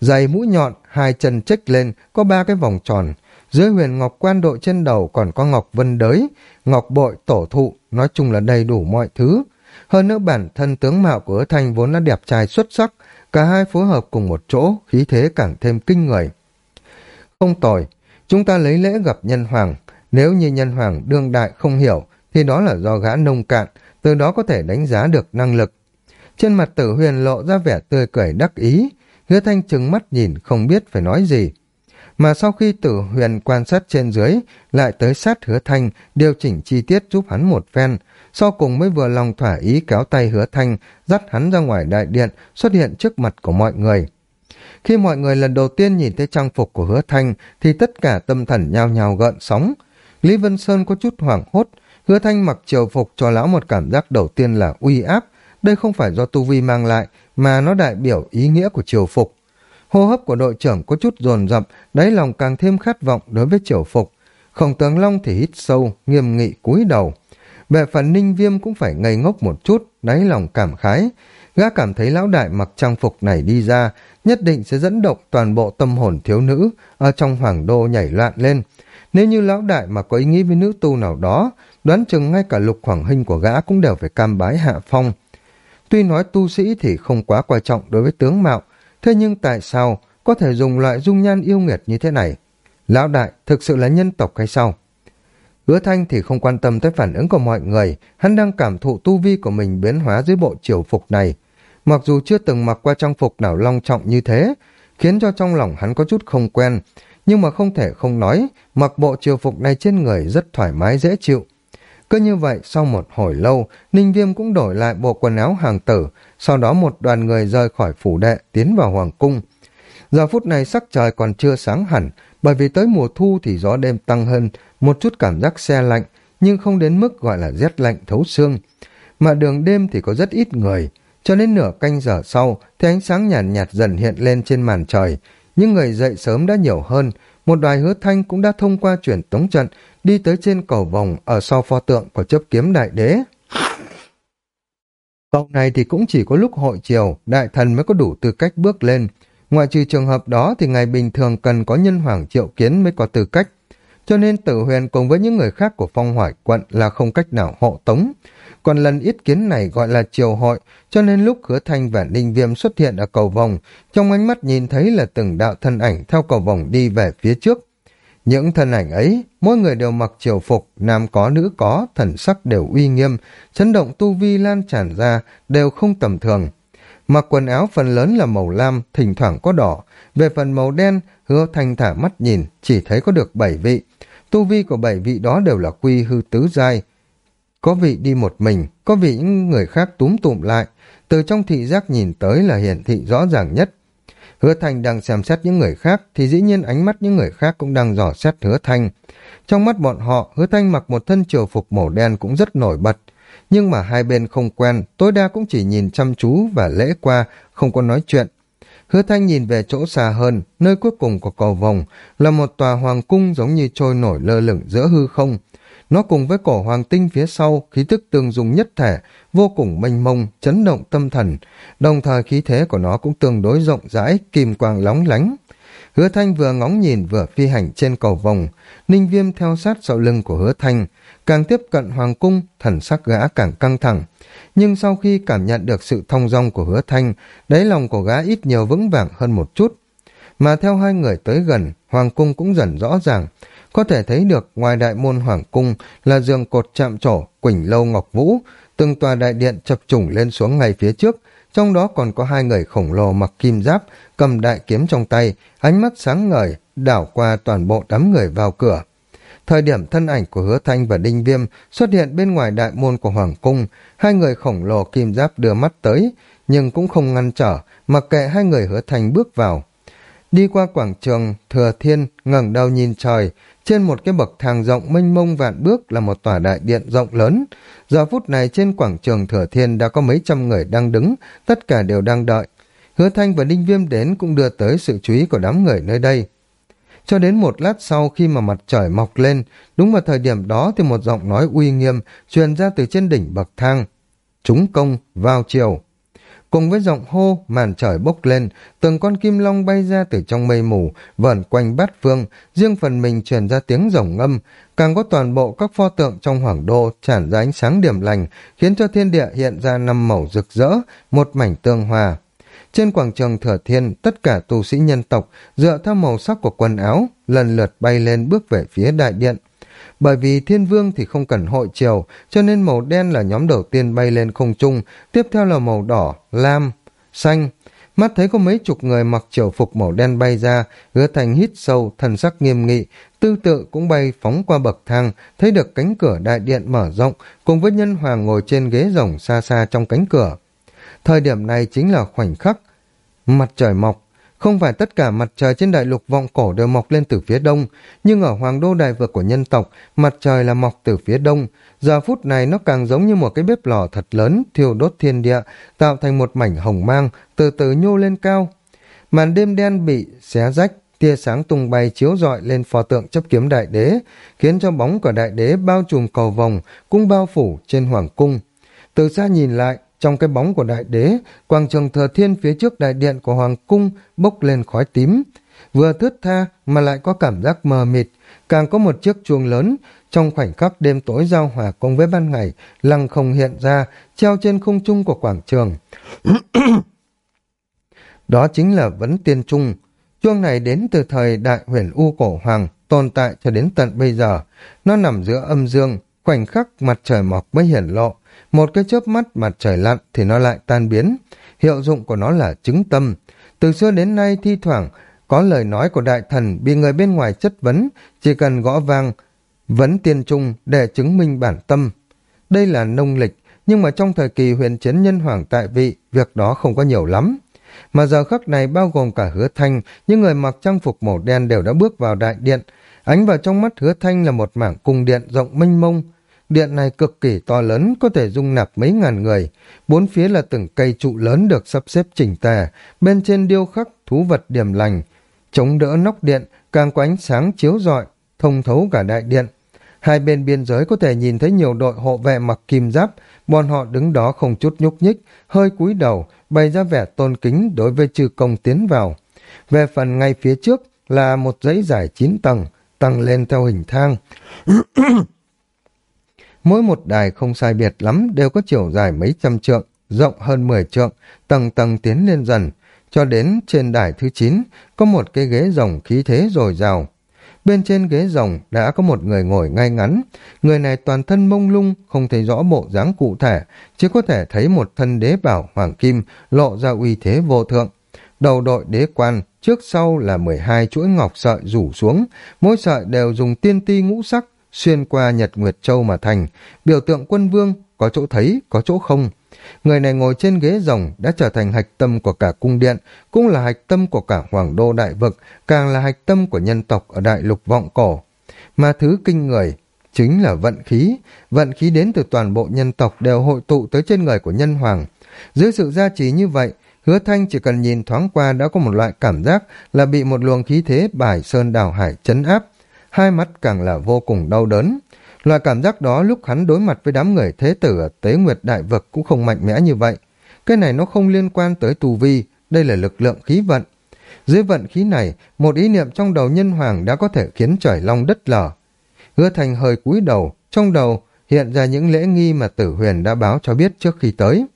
S1: Giày mũi nhọn, hai chân chếch lên, có ba cái vòng tròn. Dưới huyền ngọc quan đội trên đầu còn có ngọc vân đới, ngọc bội, tổ thụ, nói chung là đầy đủ mọi thứ. Hơn nữa bản thân tướng mạo của hứa thanh vốn là đẹp trai xuất sắc, cả hai phối hợp cùng một chỗ, khí thế càng thêm kinh người. Không tồi, chúng ta lấy lễ gặp nhân hoàng, nếu như nhân hoàng đương đại không hiểu, thì đó là do gã nông cạn, từ đó có thể đánh giá được năng lực. Trên mặt tử huyền lộ ra vẻ tươi cười đắc ý, Hứa Thanh trừng mắt nhìn không biết phải nói gì. Mà sau khi tử huyền quan sát trên dưới, lại tới sát hứa thanh, điều chỉnh chi tiết giúp hắn một phen, sau cùng mới vừa lòng thỏa ý kéo tay hứa thanh, dắt hắn ra ngoài đại điện, xuất hiện trước mặt của mọi người. Khi mọi người lần đầu tiên nhìn thấy trang phục của hứa thanh, thì tất cả tâm thần nhao nhao gợn sóng. Lý Vân Sơn có chút hoảng hốt, hứa thanh mặc triều phục cho lão một cảm giác đầu tiên là uy áp, đây không phải do tu vi mang lại, mà nó đại biểu ý nghĩa của triều phục. Hô hấp của đội trưởng có chút dồn dập, đáy lòng càng thêm khát vọng đối với triều phục. Khổng tướng Long thì hít sâu, nghiêm nghị cúi đầu. Về phần ninh viêm cũng phải ngây ngốc một chút, đáy lòng cảm khái. Gã cảm thấy lão đại mặc trang phục này đi ra, nhất định sẽ dẫn động toàn bộ tâm hồn thiếu nữ ở trong hoàng đô nhảy loạn lên. Nếu như lão đại mà có ý nghĩ với nữ tu nào đó, đoán chừng ngay cả lục hoàng hình của gã cũng đều phải cam bái hạ phong. Tuy nói tu sĩ thì không quá quan trọng đối với tướng mạo, thế nhưng tại sao có thể dùng loại dung nhan yêu nghiệt như thế này? Lão đại thực sự là nhân tộc hay sao? Hứa Thanh thì không quan tâm tới phản ứng của mọi người, hắn đang cảm thụ tu vi của mình biến hóa dưới bộ triều phục này. Mặc dù chưa từng mặc qua trang phục nào long trọng như thế, khiến cho trong lòng hắn có chút không quen, nhưng mà không thể không nói, mặc bộ triều phục này trên người rất thoải mái dễ chịu. Cứ như vậy, sau một hồi lâu, Ninh Viêm cũng đổi lại bộ quần áo hàng tử, sau đó một đoàn người rời khỏi phủ đệ, tiến vào hoàng cung. Giờ phút này sắc trời còn chưa sáng hẳn, bởi vì tới mùa thu thì gió đêm tăng hơn, một chút cảm giác xe lạnh, nhưng không đến mức gọi là rét lạnh thấu xương. Mà đường đêm thì có rất ít người, cho nên nửa canh giờ sau thì ánh sáng nhàn nhạt, nhạt dần hiện lên trên màn trời. Những người dậy sớm đã nhiều hơn, một đài hứa thanh cũng đã thông qua chuyển tống trận đi tới trên cầu vòng ở sau pho tượng của chấp kiếm đại đế. Cậu này thì cũng chỉ có lúc hội chiều, đại thần mới có đủ tư cách bước lên. Ngoại trừ trường hợp đó thì ngày bình thường cần có nhân hoàng triệu kiến mới có tư cách. Cho nên tử huyền cùng với những người khác của phong hoài quận là không cách nào hộ tống. Còn lần ít kiến này gọi là triều hội, cho nên lúc hứa thanh và ninh viêm xuất hiện ở cầu vòng, trong ánh mắt nhìn thấy là từng đạo thân ảnh theo cầu vòng đi về phía trước. Những thân ảnh ấy, mỗi người đều mặc triều phục, nam có nữ có, thần sắc đều uy nghiêm, chấn động tu vi lan tràn ra, đều không tầm thường. Mặc quần áo phần lớn là màu lam, thỉnh thoảng có đỏ. Về phần màu đen, hứa thanh thả mắt nhìn, chỉ thấy có được bảy vị. Tu vi của bảy vị đó đều là quy hư tứ giai. Có vị đi một mình, có vị những người khác túm tụm lại. Từ trong thị giác nhìn tới là hiển thị rõ ràng nhất. Hứa Thanh đang xem xét những người khác thì dĩ nhiên ánh mắt những người khác cũng đang dò xét Hứa Thanh. Trong mắt bọn họ, Hứa Thanh mặc một thân triều phục màu đen cũng rất nổi bật. Nhưng mà hai bên không quen, tối đa cũng chỉ nhìn chăm chú và lễ qua, không có nói chuyện. Hứa Thanh nhìn về chỗ xa hơn, nơi cuối cùng của cầu vòng, là một tòa hoàng cung giống như trôi nổi lơ lửng giữa hư không. Nó cùng với cổ hoàng tinh phía sau, khí tức tương dùng nhất thể, vô cùng mênh mông, chấn động tâm thần. Đồng thời khí thế của nó cũng tương đối rộng rãi, kim quang lóng lánh. Hứa Thanh vừa ngóng nhìn vừa phi hành trên cầu vòng, Ninh Viêm theo sát sau lưng của Hứa Thanh, càng tiếp cận hoàng cung, thần sắc gã càng căng thẳng. Nhưng sau khi cảm nhận được sự thông dong của hứa thanh, đáy lòng của gã ít nhiều vững vàng hơn một chút. Mà theo hai người tới gần, hoàng cung cũng dần rõ ràng. Có thể thấy được ngoài đại môn hoàng cung là giường cột chạm trổ, quỳnh lâu ngọc vũ, từng tòa đại điện chập trùng lên xuống ngay phía trước, trong đó còn có hai người khổng lồ mặc kim giáp, cầm đại kiếm trong tay, ánh mắt sáng ngời, đảo qua toàn bộ đám người vào cửa. Thời điểm thân ảnh của hứa thanh và đinh viêm xuất hiện bên ngoài đại môn của Hoàng Cung, hai người khổng lồ kim giáp đưa mắt tới, nhưng cũng không ngăn trở, mặc kệ hai người hứa thanh bước vào. Đi qua quảng trường, thừa thiên, ngẩng đầu nhìn trời, trên một cái bậc thang rộng mênh mông vạn bước là một tòa đại điện rộng lớn. Giờ phút này trên quảng trường thừa thiên đã có mấy trăm người đang đứng, tất cả đều đang đợi. Hứa Thanh và Đinh Viêm đến cũng đưa tới sự chú ý của đám người nơi đây. Cho đến một lát sau khi mà mặt trời mọc lên, đúng vào thời điểm đó thì một giọng nói uy nghiêm truyền ra từ trên đỉnh bậc thang. Chúng công vào chiều. Cùng với giọng hô, màn trời bốc lên, từng con kim long bay ra từ trong mây mù, vẩn quanh bát phương, riêng phần mình truyền ra tiếng rồng ngâm, càng có toàn bộ các pho tượng trong hoàng đô tràn ra ánh sáng điểm lành, khiến cho thiên địa hiện ra năm màu rực rỡ, một mảnh tương hòa. Trên quảng trường Thừa Thiên, tất cả tu sĩ nhân tộc dựa theo màu sắc của quần áo, lần lượt bay lên bước về phía đại điện. Bởi vì thiên vương thì không cần hội chiều, cho nên màu đen là nhóm đầu tiên bay lên không trung, tiếp theo là màu đỏ, lam, xanh. Mắt thấy có mấy chục người mặc triều phục màu đen bay ra, hứa thành hít sâu, thần sắc nghiêm nghị, tư tự cũng bay phóng qua bậc thang, thấy được cánh cửa đại điện mở rộng, cùng với nhân hoàng ngồi trên ghế rồng xa xa trong cánh cửa. Thời điểm này chính là khoảnh khắc mặt trời mọc. Không phải tất cả mặt trời trên đại lục vọng cổ đều mọc lên từ phía đông, nhưng ở hoàng đô đại vực của nhân tộc, mặt trời là mọc từ phía đông. Giờ phút này nó càng giống như một cái bếp lò thật lớn, thiêu đốt thiên địa, tạo thành một mảnh hồng mang, từ từ nhô lên cao. Màn đêm đen bị xé rách, tia sáng tung bay chiếu rọi lên pho tượng chấp kiếm đại đế, khiến cho bóng của đại đế bao trùm cầu vòng, cũng bao phủ trên hoàng cung. Từ xa nhìn lại, trong cái bóng của đại đế, quảng trường thừa thiên phía trước đại điện của hoàng cung bốc lên khói tím. Vừa thướt tha mà lại có cảm giác mờ mịt, càng có một chiếc chuông lớn trong khoảnh khắc đêm tối giao hòa cùng với ban ngày, lăng không hiện ra, treo trên không trung của quảng trường. Đó chính là vấn tiên trung. Chuông này đến từ thời đại huyền U cổ hoàng, tồn tại cho đến tận bây giờ. Nó nằm giữa âm dương, khoảnh khắc mặt trời mọc mới hiển lộ, một cái chớp mắt mặt trời lặn thì nó lại tan biến. Hiệu dụng của nó là chứng tâm. Từ xưa đến nay thi thoảng có lời nói của đại thần bị người bên ngoài chất vấn, chỉ cần gõ vang vấn tiên trung để chứng minh bản tâm. Đây là nông lịch, nhưng mà trong thời kỳ huyền chiến nhân hoàng tại vị, việc đó không có nhiều lắm. Mà giờ khắc này bao gồm cả hứa thanh, những người mặc trang phục màu đen đều đã bước vào đại điện. Ánh vào trong mắt hứa thanh là một mảng cung điện rộng mênh mông, Điện này cực kỳ to lớn, có thể dung nạp mấy ngàn người. Bốn phía là từng cây trụ lớn được sắp xếp chỉnh tề, bên trên điêu khắc thú vật điểm lành. Chống đỡ nóc điện, càng có ánh sáng chiếu rọi, thông thấu cả đại điện. Hai bên biên giới có thể nhìn thấy nhiều đội hộ vệ mặc kim giáp, bọn họ đứng đó không chút nhúc nhích, hơi cúi đầu, bày ra vẻ tôn kính đối với chư công tiến vào. Về phần ngay phía trước là một dãy dài 9 tầng, tăng lên theo hình thang. Mỗi một đài không sai biệt lắm đều có chiều dài mấy trăm trượng, rộng hơn 10 trượng, tầng tầng tiến lên dần, cho đến trên đài thứ 9 có một cái ghế rồng khí thế dồi dào. Bên trên ghế rồng đã có một người ngồi ngay ngắn, người này toàn thân mông lung, không thấy rõ bộ dáng cụ thể, chỉ có thể thấy một thân đế bảo hoàng kim lộ ra uy thế vô thượng. Đầu đội đế quan, trước sau là 12 chuỗi ngọc sợi rủ xuống, mỗi sợi đều dùng tiên ti ngũ sắc, xuyên qua Nhật Nguyệt Châu mà thành, biểu tượng quân vương, có chỗ thấy, có chỗ không. Người này ngồi trên ghế rồng đã trở thành hạch tâm của cả cung điện, cũng là hạch tâm của cả hoàng đô đại vực, càng là hạch tâm của nhân tộc ở đại lục vọng cổ. Mà thứ kinh người chính là vận khí, vận khí đến từ toàn bộ nhân tộc đều hội tụ tới trên người của nhân hoàng. Dưới sự gia trì như vậy, hứa thanh chỉ cần nhìn thoáng qua đã có một loại cảm giác là bị một luồng khí thế bài sơn đảo hải chấn áp, hai mắt càng là vô cùng đau đớn. Loại cảm giác đó lúc hắn đối mặt với đám người thế tử ở Tế Nguyệt Đại Vực cũng không mạnh mẽ như vậy. Cái này nó không liên quan tới tù vi, đây là lực lượng khí vận. Dưới vận khí này, một ý niệm trong đầu nhân hoàng đã có thể khiến trời long đất lở. Hứa thành hơi cúi đầu, trong đầu hiện ra những lễ nghi mà tử huyền đã báo cho biết trước khi tới.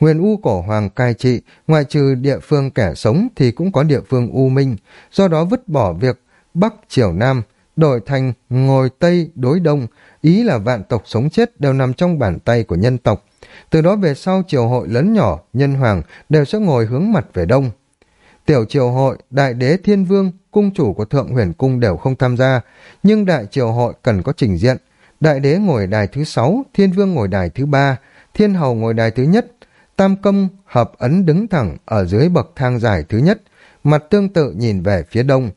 S1: Huyền U cổ hoàng cai trị, ngoại trừ địa phương kẻ sống thì cũng có địa phương U Minh, do đó vứt bỏ việc Bắc Triều Nam, đổi thành ngồi Tây đối Đông, ý là vạn tộc sống chết đều nằm trong bàn tay của nhân tộc. Từ đó về sau triều hội lớn nhỏ, nhân hoàng đều sẽ ngồi hướng mặt về Đông. Tiểu triều hội, đại đế thiên vương, cung chủ của thượng huyền cung đều không tham gia, nhưng đại triều hội cần có trình diện. Đại đế ngồi đài thứ sáu, thiên vương ngồi đài thứ ba, thiên hầu ngồi đài thứ nhất, tam công hợp ấn đứng thẳng ở dưới bậc thang dài thứ nhất, mặt tương tự nhìn về phía đông.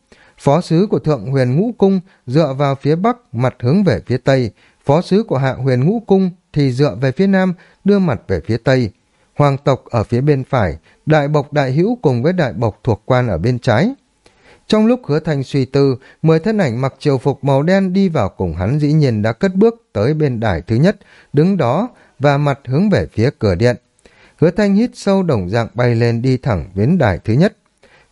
S1: Phó sứ của thượng huyền ngũ cung dựa vào phía bắc, mặt hướng về phía tây, phó sứ của hạ huyền ngũ cung thì dựa về phía nam, đưa mặt về phía tây. Hoàng tộc ở phía bên phải, đại bộc đại hữu cùng với đại bộc thuộc quan ở bên trái. Trong lúc hứa thanh suy tư, mười thân ảnh mặc triều phục màu đen đi vào cùng hắn dĩ nhiên đã cất bước tới bên đài thứ nhất, đứng đó và mặt hướng về phía cửa điện. Hứa thanh hít sâu đồng dạng bay lên đi thẳng đến đài thứ nhất.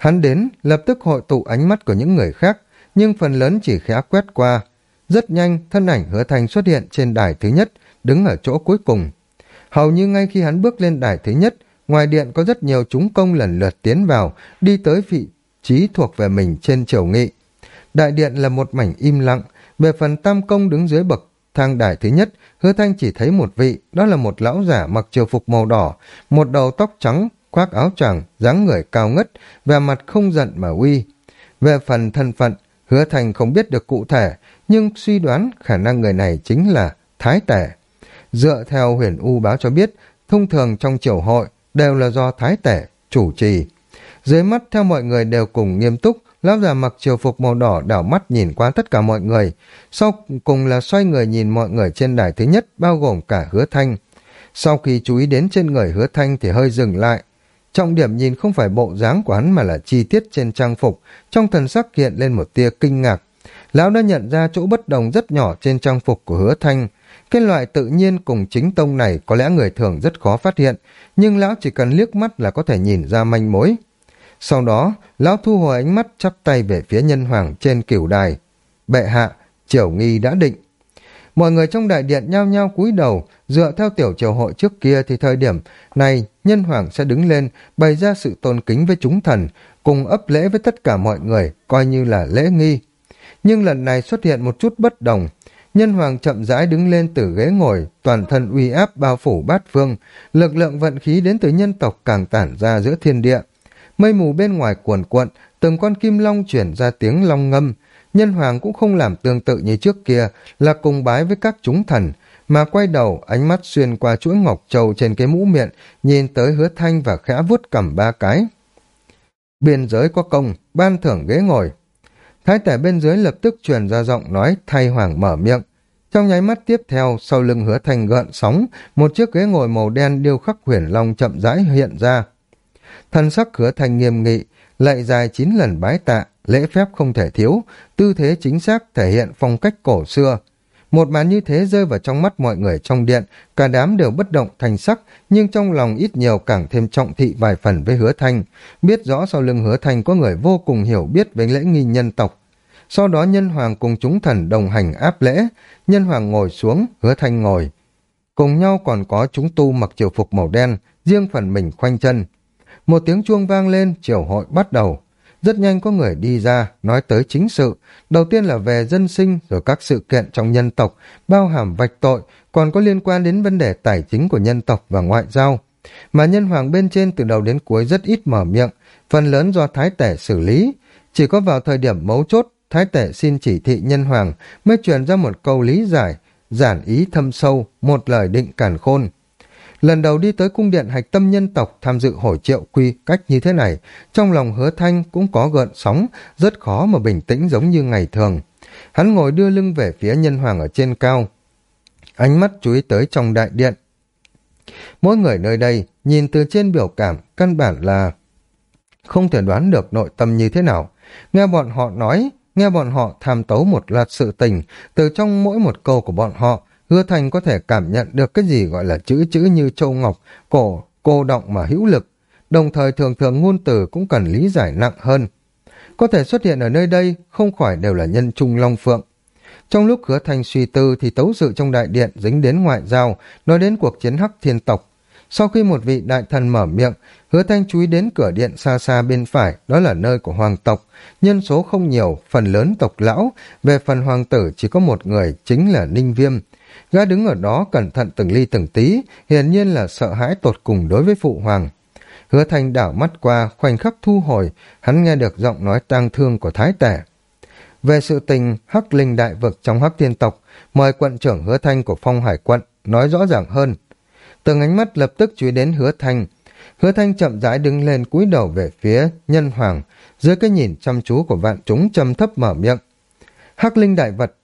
S1: Hắn đến, lập tức hội tụ ánh mắt của những người khác, nhưng phần lớn chỉ khẽ quét qua. Rất nhanh, thân ảnh hứa thanh xuất hiện trên đài thứ nhất, đứng ở chỗ cuối cùng. Hầu như ngay khi hắn bước lên đài thứ nhất, ngoài điện có rất nhiều chúng công lần lượt tiến vào, đi tới vị trí thuộc về mình trên triều nghị. Đại điện là một mảnh im lặng, về phần tam công đứng dưới bậc thang đài thứ nhất, hứa thanh chỉ thấy một vị, đó là một lão giả mặc triều phục màu đỏ, một đầu tóc trắng, khoác áo choàng, dáng người cao ngất, vẻ mặt không giận mà uy. Về phần thân phận, hứa thanh không biết được cụ thể, nhưng suy đoán khả năng người này chính là Thái Tể. Dựa theo huyền U báo cho biết, thông thường trong triều hội đều là do Thái Tể chủ trì. Dưới mắt theo mọi người đều cùng nghiêm túc, lão già mặc triều phục màu đỏ đảo mắt nhìn qua tất cả mọi người. Sau cùng là xoay người nhìn mọi người trên đài thứ nhất, bao gồm cả hứa thanh. Sau khi chú ý đến trên người hứa thanh thì hơi dừng lại. Trọng điểm nhìn không phải bộ dáng của hắn mà là chi tiết trên trang phục, trong thần sắc hiện lên một tia kinh ngạc. Lão đã nhận ra chỗ bất đồng rất nhỏ trên trang phục của hứa thanh. Cái loại tự nhiên cùng chính tông này có lẽ người thường rất khó phát hiện, nhưng lão chỉ cần liếc mắt là có thể nhìn ra manh mối. Sau đó, lão thu hồi ánh mắt chắp tay về phía nhân hoàng trên cửu đài. Bệ hạ, triều nghi đã định. Mọi người trong đại điện nhao nhao cúi đầu, dựa theo tiểu triều hội trước kia thì thời điểm này nhân hoàng sẽ đứng lên bày ra sự tôn kính với chúng thần, cùng ấp lễ với tất cả mọi người, coi như là lễ nghi. Nhưng lần này xuất hiện một chút bất đồng. Nhân hoàng chậm rãi đứng lên từ ghế ngồi, toàn thân uy áp bao phủ bát phương, lực lượng vận khí đến từ nhân tộc càng tản ra giữa thiên địa. Mây mù bên ngoài cuồn cuộn, từng con kim long chuyển ra tiếng long ngâm. Nhân hoàng cũng không làm tương tự như trước kia, là cùng bái với các chúng thần, mà quay đầu ánh mắt xuyên qua chuỗi ngọc trầu trên cái mũ miệng, nhìn tới hứa thanh và khẽ vuốt cầm ba cái. Biên giới có công, ban thưởng ghế ngồi. Thái tể bên dưới lập tức truyền ra giọng nói thay hoàng mở miệng. Trong nháy mắt tiếp theo, sau lưng hứa thanh gợn sóng, một chiếc ghế ngồi màu đen điêu khắc huyền long chậm rãi hiện ra. Thân sắc hứa thanh nghiêm nghị, lạy dài chín lần bái tạ, lễ phép không thể thiếu, tư thế chính xác thể hiện phong cách cổ xưa. Một màn như thế rơi vào trong mắt mọi người trong điện, cả đám đều bất động thành sắc, nhưng trong lòng ít nhiều càng thêm trọng thị vài phần với hứa thanh, biết rõ sau lưng hứa thanh có người vô cùng hiểu biết về lễ nghi nhân tộc. Sau đó nhân hoàng cùng chúng thần đồng hành áp lễ, nhân hoàng ngồi xuống, hứa thanh ngồi. Cùng nhau còn có chúng tu mặc triều phục màu đen, riêng phần mình khoanh chân, một tiếng chuông vang lên, triều hội bắt đầu. Rất nhanh có người đi ra, nói tới chính sự. Đầu tiên là về dân sinh, rồi các sự kiện trong nhân tộc, bao hàm vạch tội, còn có liên quan đến vấn đề tài chính của nhân tộc và ngoại giao. Mà nhân hoàng bên trên từ đầu đến cuối rất ít mở miệng, phần lớn do thái tể xử lý. Chỉ có vào thời điểm mấu chốt, thái tể xin chỉ thị nhân hoàng mới truyền ra một câu lý giải, giản ý thâm sâu, một lời định cản khôn. Lần đầu đi tới cung điện hạch tâm nhân tộc tham dự hội triệu quy cách như thế này, trong lòng hứa thanh cũng có gợn sóng, rất khó mà bình tĩnh giống như ngày thường. Hắn ngồi đưa lưng về phía nhân hoàng ở trên cao. Ánh mắt chú ý tới trong đại điện. Mỗi người nơi đây, nhìn từ trên biểu cảm, căn bản là không thể đoán được nội tâm như thế nào. Nghe bọn họ nói, nghe bọn họ tham tấu một loạt sự tình, từ trong mỗi một câu của bọn họ, Hứa Thành có thể cảm nhận được cái gì gọi là chữ chữ như châu ngọc, cổ, cô động mà hữu lực, đồng thời thường thường ngôn từ cũng cần lý giải nặng hơn. Có thể xuất hiện ở nơi đây không khỏi đều là nhân trung long phượng. Trong lúc hứa thanh suy tư thì tấu sự trong đại điện dính đến ngoại giao, nói đến cuộc chiến hắc thiên tộc. Sau khi một vị đại thần mở miệng, hứa thanh chú ý đến cửa điện xa xa bên phải, đó là nơi của hoàng tộc. Nhân số không nhiều, phần lớn tộc lão, về phần hoàng tử chỉ có một người, chính là Ninh Viêm. Gã đứng ở đó cẩn thận từng ly từng tí, hiển nhiên là sợ hãi tột cùng đối với phụ hoàng. Hứa thanh đảo mắt qua, khoảnh khắc thu hồi, hắn nghe được giọng nói tang thương của thái tể. Về sự tình hắc linh đại vực trong hắc tiên tộc, mời quận trưởng hứa thanh của phong hải quận nói rõ ràng hơn. Từng ánh mắt lập tức chú ý đến hứa thanh. Hứa thanh chậm rãi đứng lên cúi đầu về phía nhân hoàng, dưới cái nhìn chăm chú của vạn chúng trầm thấp mở miệng. Hắc linh đại vật,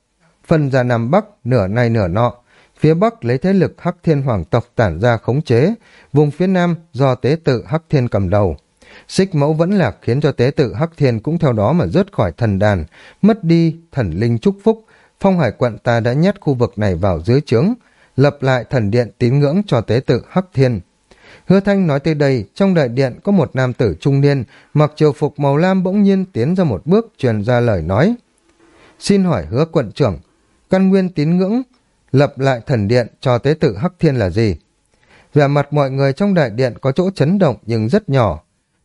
S1: phân ra Nam Bắc, nửa này nửa nọ, phía Bắc lấy thế lực Hắc Thiên Hoàng tộc tản ra khống chế, vùng phía Nam do tế tự Hắc Thiên cầm đầu. Xích mẫu vẫn lạc khiến cho tế tự Hắc Thiên cũng theo đó mà rớt khỏi thần đàn, mất đi thần linh chúc phúc. Phong hải quận ta đã nhét khu vực này vào dưới trướng, lập lại thần điện tín ngưỡng cho tế tự Hắc Thiên. Hứa Thanh nói tới đây, trong đại điện có một nam tử trung niên, mặc triều phục màu lam bỗng nhiên tiến ra một bước truyền ra lời nói. Xin hỏi hứa quận trưởng, căn nguyên tín ngưỡng, lập lại thần điện cho tế tự Hắc Thiên là gì? về mặt mọi người trong đại điện có chỗ chấn động nhưng rất nhỏ,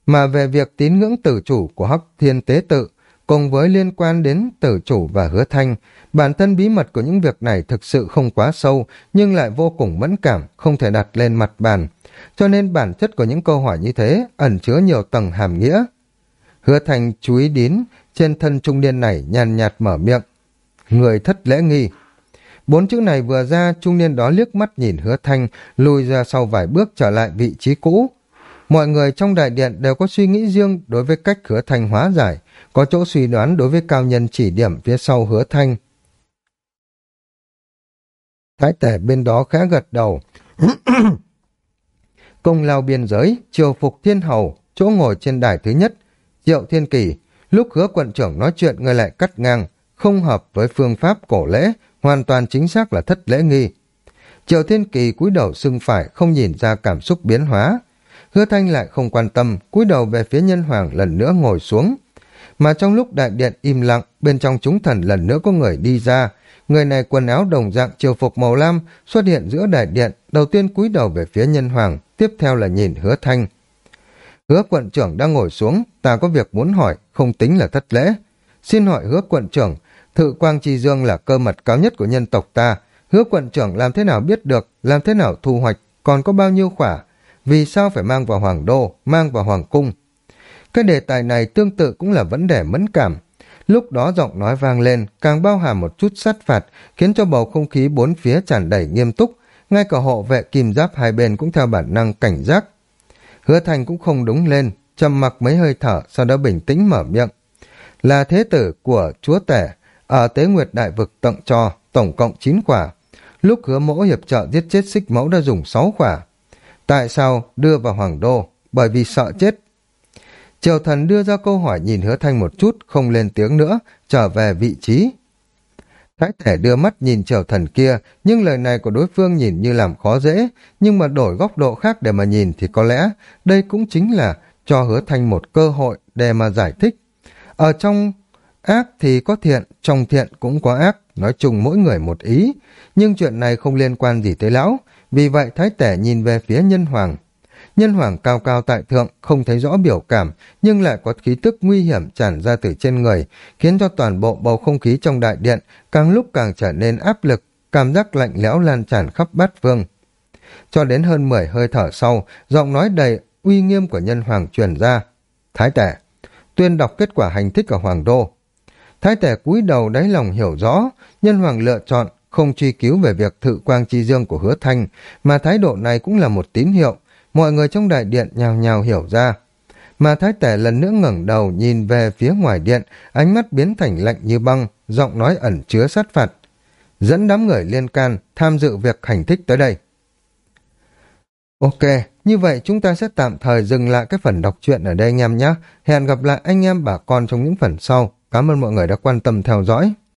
S1: mà về việc tín ngưỡng tử chủ của Hắc Thiên Tế Tự, cùng với liên quan đến tử chủ và hứa thanh, bản thân bí mật của những việc này thực sự không quá sâu, nhưng lại vô cùng mẫn cảm, không thể đặt lên mặt bàn. Cho nên bản chất của những câu hỏi như thế ẩn chứa nhiều tầng hàm nghĩa. Hứa thanh chú ý đến, trên thân trung niên này nhàn nhạt mở miệng. Người thất lễ nghi. Bốn chữ này vừa ra, trung niên đó liếc mắt nhìn hứa thanh, lùi ra sau vài bước trở lại vị trí cũ. Mọi người trong đại điện đều có suy nghĩ riêng đối với cách hứa thanh hóa giải, có chỗ suy đoán đối với cao nhân chỉ điểm phía sau hứa thanh. Thái tể bên đó khá gật đầu. Công lao biên giới, triều phục thiên hầu, chỗ ngồi trên đài thứ nhất, Diệu Thiên Kỳ, lúc hứa quận trưởng nói chuyện người lại cắt ngang, không hợp với phương pháp cổ lễ, hoàn toàn chính xác là thất lễ nghi. Triệu Thiên Kỳ cúi đầu sưng phải, không nhìn ra cảm xúc biến hóa. Hứa Thanh lại không quan tâm, cúi đầu về phía nhân hoàng lần nữa ngồi xuống. Mà trong lúc đại điện im lặng, bên trong chúng thần lần nữa có người đi ra. Người này quần áo đồng dạng triều phục màu lam xuất hiện giữa đại điện, đầu tiên cúi đầu về phía nhân hoàng, tiếp theo là nhìn hứa thanh. Hứa quận trưởng đang ngồi xuống, ta có việc muốn hỏi, không tính là thất lễ. Xin hỏi hứa quận trưởng, thự quang chi dương là cơ mật cao nhất của nhân tộc ta. Hứa quận trưởng làm thế nào biết được, làm thế nào thu hoạch, còn có bao nhiêu khỏa, vì sao phải mang vào hoàng đô, mang vào hoàng cung. Cái đề tài này tương tự cũng là vấn đề mẫn cảm. Lúc đó giọng nói vang lên, càng bao hàm một chút sát phạt, khiến cho bầu không khí bốn phía tràn đầy nghiêm túc, ngay cả hộ vệ kim giáp hai bên cũng theo bản năng cảnh giác. Hứa thành cũng không đúng lên, trầm mặc mấy hơi thở, sau đó bình tĩnh mở miệng. Là thế tử của chúa tể, ở Tế Nguyệt Đại Vực tặng cho, tổng cộng 9 quả. Lúc hứa mỗ hiệp trợ giết chết xích mẫu đã dùng 6 quả. Tại sao đưa vào hoàng đô? Bởi vì sợ chết. Triều thần đưa ra câu hỏi nhìn hứa thanh một chút, không lên tiếng nữa, trở về vị trí. Thái thể đưa mắt nhìn triều thần kia, nhưng lời này của đối phương nhìn như làm khó dễ, nhưng mà đổi góc độ khác để mà nhìn thì có lẽ đây cũng chính là cho hứa thanh một cơ hội để mà giải thích. Ở trong ác thì có thiện, trong thiện cũng có ác, nói chung mỗi người một ý, nhưng chuyện này không liên quan gì tới lão, vì vậy thái tể nhìn về phía nhân hoàng. Nhân hoàng cao cao tại thượng, không thấy rõ biểu cảm, nhưng lại có khí tức nguy hiểm tràn ra từ trên người, khiến cho toàn bộ bầu không khí trong đại điện càng lúc càng trở nên áp lực, cảm giác lạnh lẽo lan tràn khắp bát vương Cho đến hơn 10 hơi thở sau, giọng nói đầy uy nghiêm của nhân hoàng truyền ra. Thái tể, tuyên đọc kết quả hành thích ở Hoàng Đô. Thái tể cúi đầu đáy lòng hiểu rõ, nhân hoàng lựa chọn không truy cứu về việc thự quang chi dương của hứa thanh, mà thái độ này cũng là một tín hiệu, mọi người trong đại điện nhào nhào hiểu ra. Mà thái tể lần nữa ngẩng đầu nhìn về phía ngoài điện, ánh mắt biến thành lạnh như băng, giọng nói ẩn chứa sát phạt. Dẫn đám người liên can tham dự việc hành thích tới đây. Ok, như vậy chúng ta sẽ tạm thời dừng lại cái phần đọc truyện ở đây anh em nhé. Hẹn gặp lại anh em bà con trong những phần sau. Cảm ơn mọi người đã quan tâm theo dõi.